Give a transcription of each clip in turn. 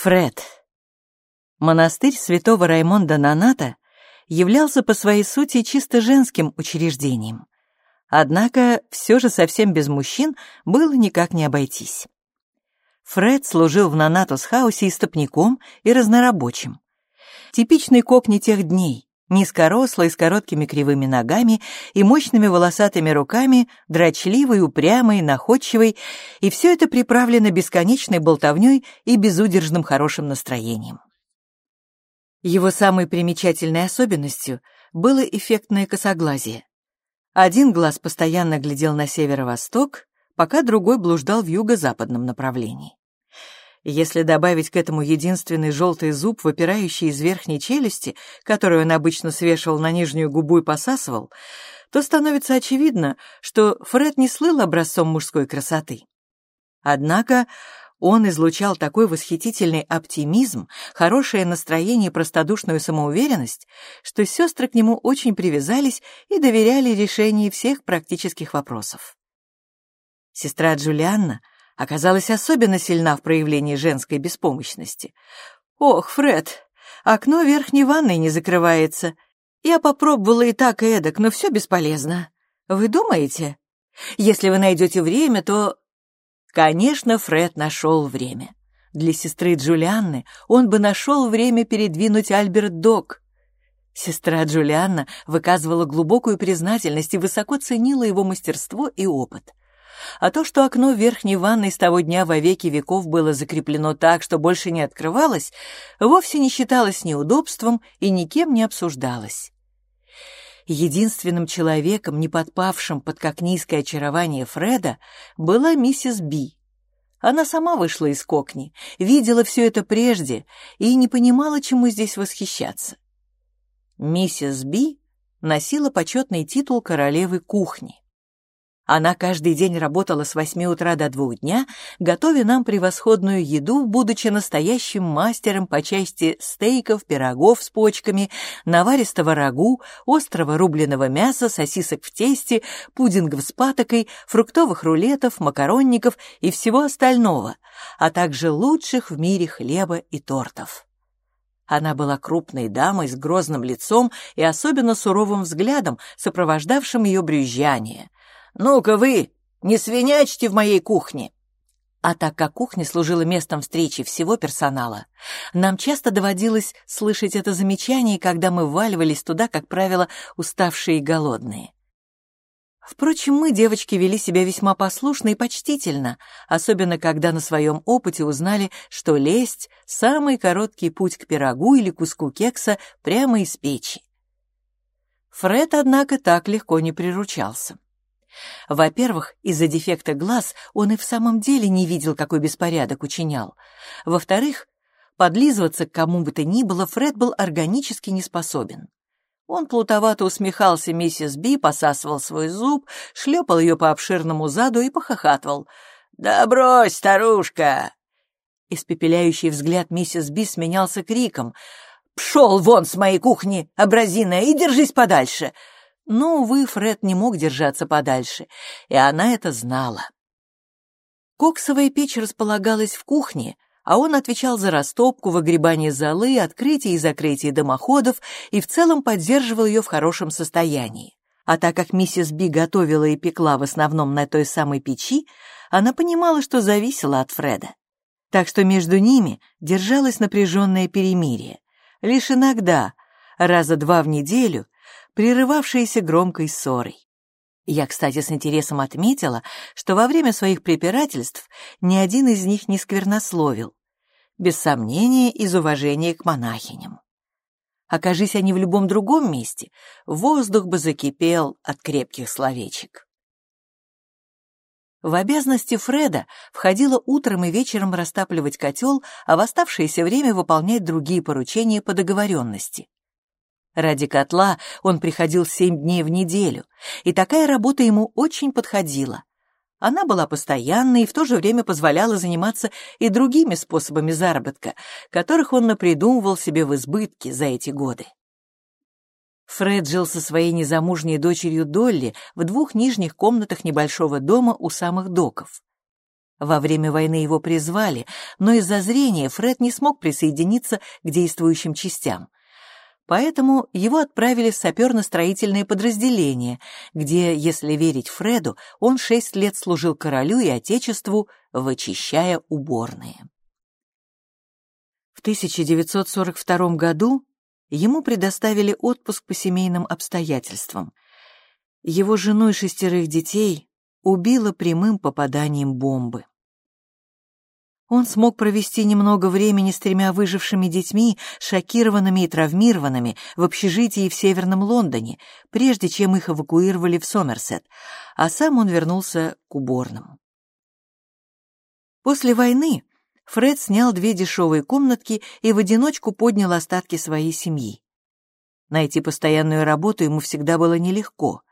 Фред. Монастырь святого Раймонда Наната являлся по своей сути чисто женским учреждением. Однако все же совсем без мужчин было никак не обойтись. Фред служил в Нанатус-хаусе истопником и разнорабочим. Типичный кокни тех дней, низкорослый, с короткими кривыми ногами и мощными волосатыми руками, дрочливый, упрямый, находчивый, и все это приправлено бесконечной болтовней и безудержным хорошим настроением. Его самой примечательной особенностью было эффектное косоглазие. Один глаз постоянно глядел на северо-восток, пока другой блуждал в юго-западном направлении. Если добавить к этому единственный желтый зуб, выпирающий из верхней челюсти, которую он обычно свешивал на нижнюю губу и посасывал, то становится очевидно, что Фред не слыл образцом мужской красоты. Однако он излучал такой восхитительный оптимизм, хорошее настроение и простодушную самоуверенность, что сестры к нему очень привязались и доверяли решению всех практических вопросов. Сестра Джулианна оказалась особенно сильна в проявлении женской беспомощности. «Ох, Фред, окно верхней ванной не закрывается. Я попробовала и так, и эдак, но все бесполезно. Вы думаете? Если вы найдете время, то Конечно, Фред нашел время. Для сестры Джулианны он бы нашел время передвинуть Альберт Док. Сестра Джулианна выказывала глубокую признательность и высоко ценила его мастерство и опыт. А то, что окно верхней ванной с того дня во веки веков было закреплено так, что больше не открывалось, вовсе не считалось неудобством и никем не обсуждалось. Единственным человеком, не подпавшим под как низкое очарование Фреда, была миссис Би. Она сама вышла из кокни, видела все это прежде и не понимала, чему здесь восхищаться. Миссис Би носила почетный титул королевы кухни. Она каждый день работала с восьми утра до двух дня, готовя нам превосходную еду, будучи настоящим мастером по части стейков, пирогов с почками, наваристого рагу, острого рубленого мяса, сосисок в тесте, пудингов с патокой, фруктовых рулетов, макаронников и всего остального, а также лучших в мире хлеба и тортов. Она была крупной дамой с грозным лицом и особенно суровым взглядом, сопровождавшим ее брюзжание — «Ну-ка вы, не свинячьте в моей кухне!» А так как кухня служила местом встречи всего персонала, нам часто доводилось слышать это замечание, когда мы валивались туда, как правило, уставшие и голодные. Впрочем, мы, девочки, вели себя весьма послушно и почтительно, особенно когда на своем опыте узнали, что лесть — самый короткий путь к пирогу или куску кекса прямо из печи. Фред, однако, так легко не приручался. Во-первых, из-за дефекта глаз он и в самом деле не видел, какой беспорядок учинял. Во-вторых, подлизываться к кому бы то ни было Фред был органически не способен. Он плутовато усмехался миссис Би, посасывал свой зуб, шлепал ее по обширному заду и похохатывал. «Да брось, старушка!» Испепеляющий взгляд миссис Би сменялся криком. «Пшел вон с моей кухни, образиная, и держись подальше!» Но, увы, Фред не мог держаться подальше, и она это знала. Коксовая печь располагалась в кухне, а он отвечал за растопку, выгребание золы, открытие и закрытие дымоходов и в целом поддерживал ее в хорошем состоянии. А так как миссис Би готовила и пекла в основном на той самой печи, она понимала, что зависела от Фреда. Так что между ними держалось напряженное перемирие. Лишь иногда, раза два в неделю, прерывавшиеся громкой ссорой. Я, кстати, с интересом отметила, что во время своих препирательств ни один из них не сквернословил, без сомнения из уважения к монахиням. Окажись они в любом другом месте, воздух бы закипел от крепких словечек. В обязанности Фреда входило утром и вечером растапливать котел, а в оставшееся время выполнять другие поручения по договоренности. Ради котла он приходил семь дней в неделю, и такая работа ему очень подходила. Она была постоянной и в то же время позволяла заниматься и другими способами заработка, которых он напридумывал себе в избытке за эти годы. Фред жил со своей незамужней дочерью Долли в двух нижних комнатах небольшого дома у самых доков. Во время войны его призвали, но из-за зрения Фред не смог присоединиться к действующим частям. Поэтому его отправили в саперно-строительные подразделения, где, если верить Фреду, он шесть лет служил королю и отечеству, вычищая уборные. В 1942 году ему предоставили отпуск по семейным обстоятельствам. Его жену и шестерых детей убило прямым попаданием бомбы. Он смог провести немного времени с тремя выжившими детьми, шокированными и травмированными, в общежитии в Северном Лондоне, прежде чем их эвакуировали в Сомерсет, а сам он вернулся к уборным. После войны Фред снял две дешевые комнатки и в одиночку поднял остатки своей семьи. Найти постоянную работу ему всегда было нелегко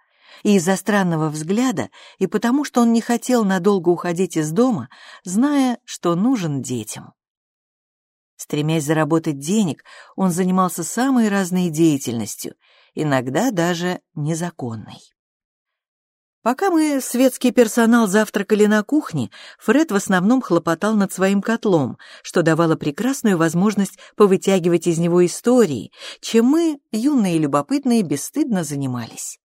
и из-за странного взгляда, и потому что он не хотел надолго уходить из дома, зная, что нужен детям. Стремясь заработать денег, он занимался самой разной деятельностью, иногда даже незаконной. Пока мы, светский персонал, завтракали на кухне, Фред в основном хлопотал над своим котлом, что давало прекрасную возможность повытягивать из него истории, чем мы, юные и любопытные, бесстыдно занимались.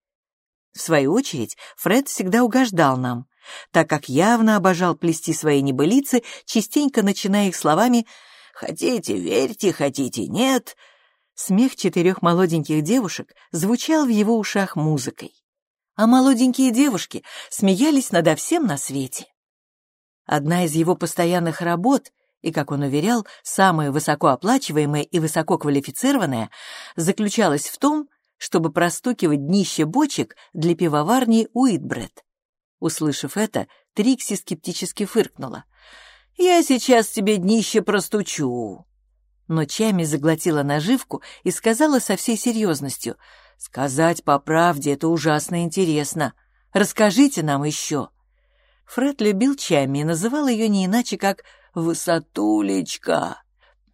В свою очередь, Фред всегда угождал нам, так как явно обожал плести свои небылицы, частенько начиная их словами «хотите, верьте, хотите, нет». Смех четырех молоденьких девушек звучал в его ушах музыкой, а молоденькие девушки смеялись надо всем на свете. Одна из его постоянных работ и, как он уверял, самая высокооплачиваемая и высококвалифицированная, заключалась в том, чтобы простукивать днище бочек для пивоварни Уитбред. Услышав это, Трикси скептически фыркнула. «Я сейчас тебе днище простучу». Но Чами заглотила наживку и сказала со всей серьезностью. «Сказать по правде — это ужасно интересно. Расскажите нам еще». Фред любил Чами и называл ее не иначе, как «высотулечка».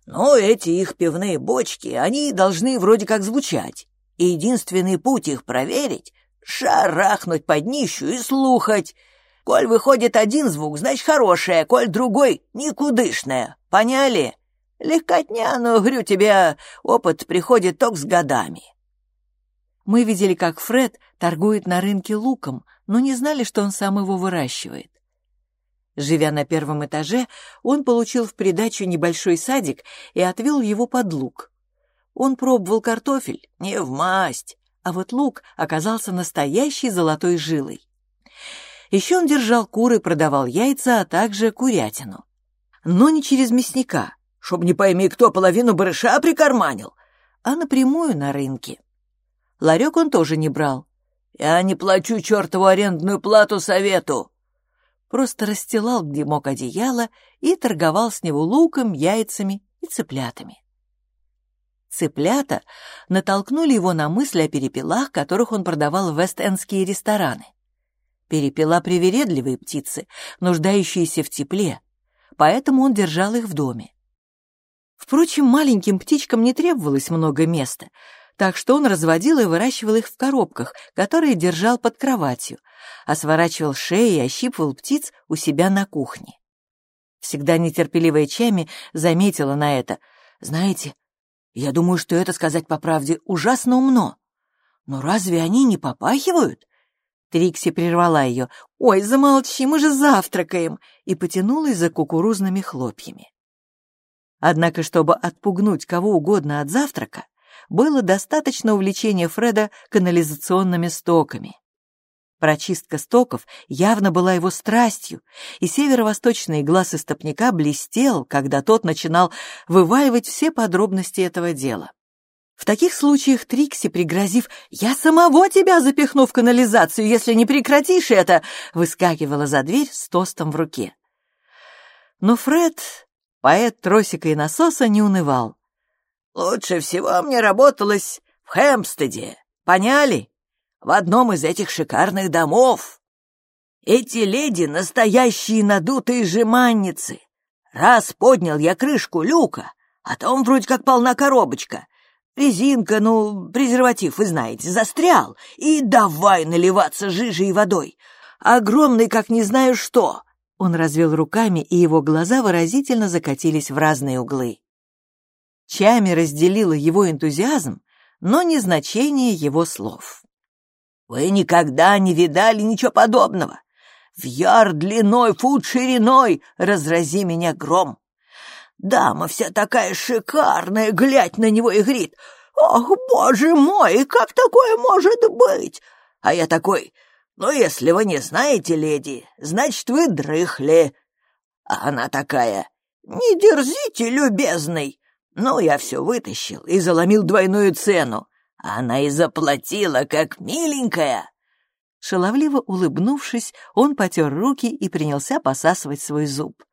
«Ну, эти их пивные бочки, они должны вроде как звучать и единственный путь их проверить — шарахнуть под днищу и слухать. Коль выходит один звук, значит хорошее, коль другой — никудышное. Поняли? Легкотня, но, говорю тебе, опыт приходит только с годами. Мы видели, как Фред торгует на рынке луком, но не знали, что он сам его выращивает. Живя на первом этаже, он получил в придачу небольшой садик и отвел его под лук. Он пробовал картофель, не в масть, а вот лук оказался настоящей золотой жилой. Еще он держал куры, продавал яйца, а также курятину. Но не через мясника, чтоб не пойми, кто половину барыша прикарманил, а напрямую на рынке. Ларек он тоже не брал. «Я не плачу чертову арендную плату совету!» Просто расстилал, где мог одеяло, и торговал с него луком, яйцами и цыплятами. Цыплята натолкнули его на мысль о перепелах, которых он продавал в вест-эндские рестораны. Перепела — привередливые птицы, нуждающиеся в тепле, поэтому он держал их в доме. Впрочем, маленьким птичкам не требовалось много места, так что он разводил и выращивал их в коробках, которые держал под кроватью, а сворачивал шеи и ощипывал птиц у себя на кухне. Всегда нетерпеливая Чами заметила на это. «Знаете, я думаю, что это, сказать по правде, ужасно умно. Но разве они не попахивают? Трикси прервала ее. «Ой, замолчи, мы же завтракаем!» и потянулась за кукурузными хлопьями. Однако, чтобы отпугнуть кого угодно от завтрака, было достаточно увлечения Фреда канализационными стоками. Прочистка стоков явно была его страстью, и северо-восточный глаз истопника блестел, когда тот начинал вываливать все подробности этого дела. В таких случаях Трикси, пригрозив «Я самого тебя запихну в канализацию, если не прекратишь это», выскакивала за дверь с тостом в руке. Но Фред, поэт тросика и насоса, не унывал. «Лучше всего мне работалось в Хэмпстеде, поняли?» В одном из этих шикарных домов. Эти леди — настоящие надутые жеманницы. Раз поднял я крышку люка, а там вроде как полна коробочка. Резинка, ну, презерватив, вы знаете, застрял, и давай наливаться жижей и водой. Огромный, как не знаю что. Он развел руками, и его глаза выразительно закатились в разные углы. Чами разделила его энтузиазм, но не значение его слов. «Вы никогда не видали ничего подобного. В яр длиной, фут шириной, разрази меня гром. Дама вся такая шикарная, глядь на него и говорит, «Ох, боже мой, как такое может быть?» А я такой, «Ну, если вы не знаете, леди, значит, вы дрыхли». А она такая, «Не дерзите, любезный». Ну, я все вытащил и заломил двойную цену. Она и заплатила, как миленькая. Шаловливо улыбнувшись, он потер руки и принялся посасывать свой зуб.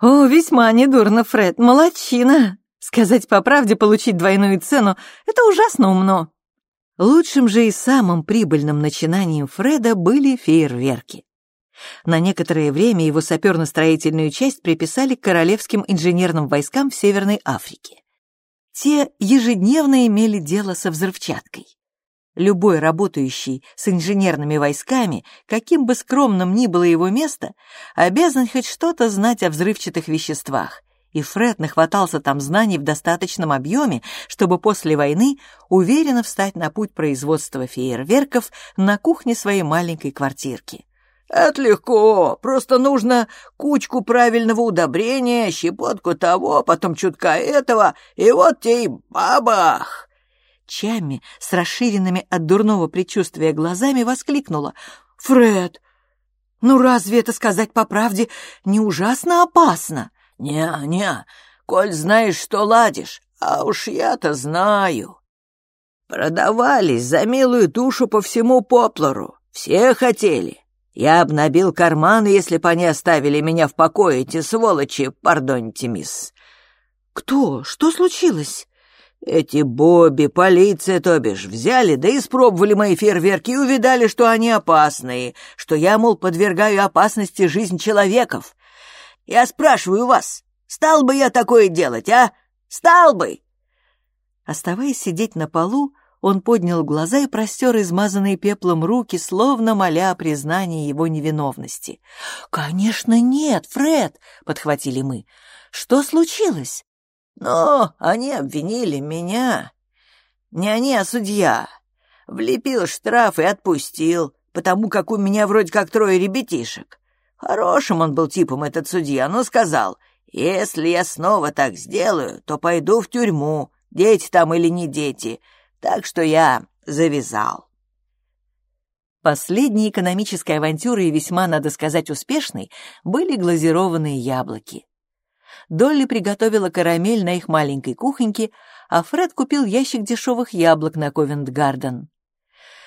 «О, весьма недурно, Фред, молодчина! Сказать по правде, получить двойную цену — это ужасно умно!» Лучшим же и самым прибыльным начинанием Фреда были фейерверки. На некоторое время его саперно-строительную часть приписали к королевским инженерным войскам в Северной Африке. Те ежедневно имели дело со взрывчаткой. Любой работающий с инженерными войсками, каким бы скромным ни было его место, обязан хоть что-то знать о взрывчатых веществах, и Фред нахватался там знаний в достаточном объеме, чтобы после войны уверенно встать на путь производства фейерверков на кухне своей маленькой квартирки. «Это легко, просто нужно кучку правильного удобрения, щепотку того, потом чутка этого, и вот тебе и бабах!» Чамми с расширенными от дурного предчувствия глазами воскликнула. «Фред, ну разве это сказать по правде не ужасно опасно?» «Не-не, коль знаешь, что ладишь, а уж я-то знаю». Продавались за милую душу по всему Поплору, все хотели. Я б набил карманы, если бы они оставили меня в покое, эти сволочи, пардоньте, мисс. «Кто? Что случилось?» Эти Бобби, полиция, то бишь, взяли, да испробовали мои фейерверки и увидали, что они опасные, что я, мол, подвергаю опасности жизнь человеков. Я спрашиваю вас, стал бы я такое делать, а? Стал бы!» Оставаясь сидеть на полу, он поднял глаза и простер измазанные пеплом руки, словно моля о признании его невиновности. «Конечно нет, Фред!» — подхватили мы. «Что случилось?» Но они обвинили меня. Не они, а судья. Влепил штраф и отпустил, потому как у меня вроде как трое ребятишек. Хорошим он был типом, этот судья, но сказал, если я снова так сделаю, то пойду в тюрьму, дети там или не дети. Так что я завязал. Последней экономической авантюрой и весьма, надо сказать, успешной были глазированные яблоки. Долли приготовила карамель на их маленькой кухоньке, а Фред купил ящик дешевых яблок на Ковент-Гарден.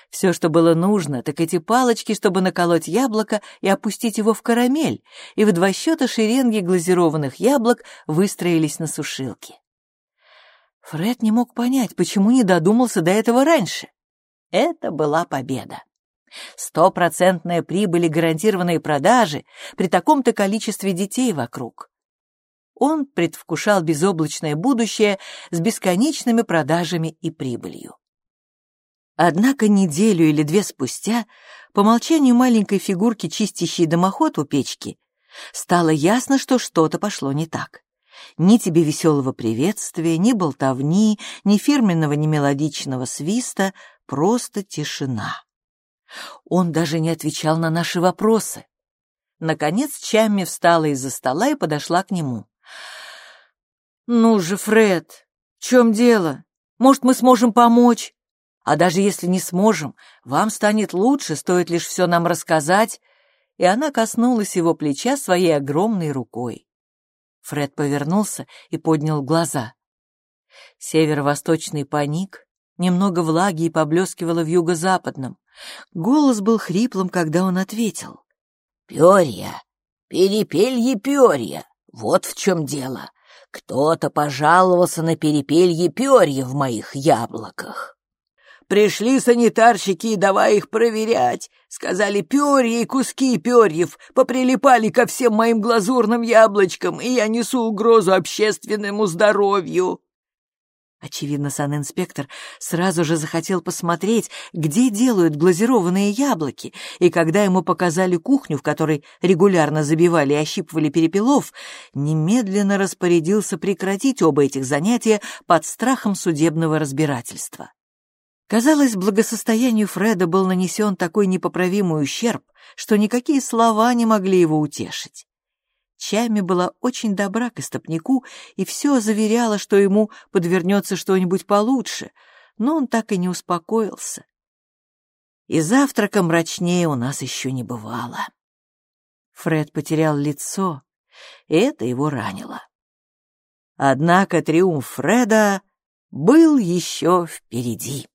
Все, что было нужно, так эти палочки, чтобы наколоть яблоко и опустить его в карамель, и в два счета шеренги глазированных яблок выстроились на сушилке. Фред не мог понять, почему не додумался до этого раньше. Это была победа. Стопроцентная прибыль и гарантированные продажи при таком-то количестве детей вокруг. Он предвкушал безоблачное будущее с бесконечными продажами и прибылью. Однако неделю или две спустя, по молчанию маленькой фигурки, чистящей дымоход у печки, стало ясно, что что-то пошло не так. Ни тебе веселого приветствия, ни болтовни, ни фирменного, ни мелодичного свиста, просто тишина. Он даже не отвечал на наши вопросы. Наконец Чамми встала из-за стола и подошла к нему. «Ну же, Фред, в чем дело? Может, мы сможем помочь? А даже если не сможем, вам станет лучше, стоит лишь все нам рассказать». И она коснулась его плеча своей огромной рукой. Фред повернулся и поднял глаза. Северо-восточный паник, немного влаги и поблескивало в юго-западном. Голос был хриплым, когда он ответил. «Перья, перепелье перья, вот в чем дело. Кто-то пожаловался на перепелье перья в моих яблоках. Пришли санитарщики и давай их проверять. Сказали, перья и куски перьев поприлипали ко всем моим глазурным яблочкам, и я несу угрозу общественному здоровью. Очевидно, санинспектор сразу же захотел посмотреть, где делают глазированные яблоки, и когда ему показали кухню, в которой регулярно забивали и ощипывали перепелов, немедленно распорядился прекратить оба этих занятия под страхом судебного разбирательства. Казалось, благосостоянию Фреда был нанесен такой непоправимый ущерб, что никакие слова не могли его утешить. Чами была очень добра к истопнику и все заверяла, что ему подвернется что-нибудь получше, но он так и не успокоился. И завтрака мрачнее у нас еще не бывало. Фред потерял лицо, и это его ранило. Однако триумф Фреда был еще впереди.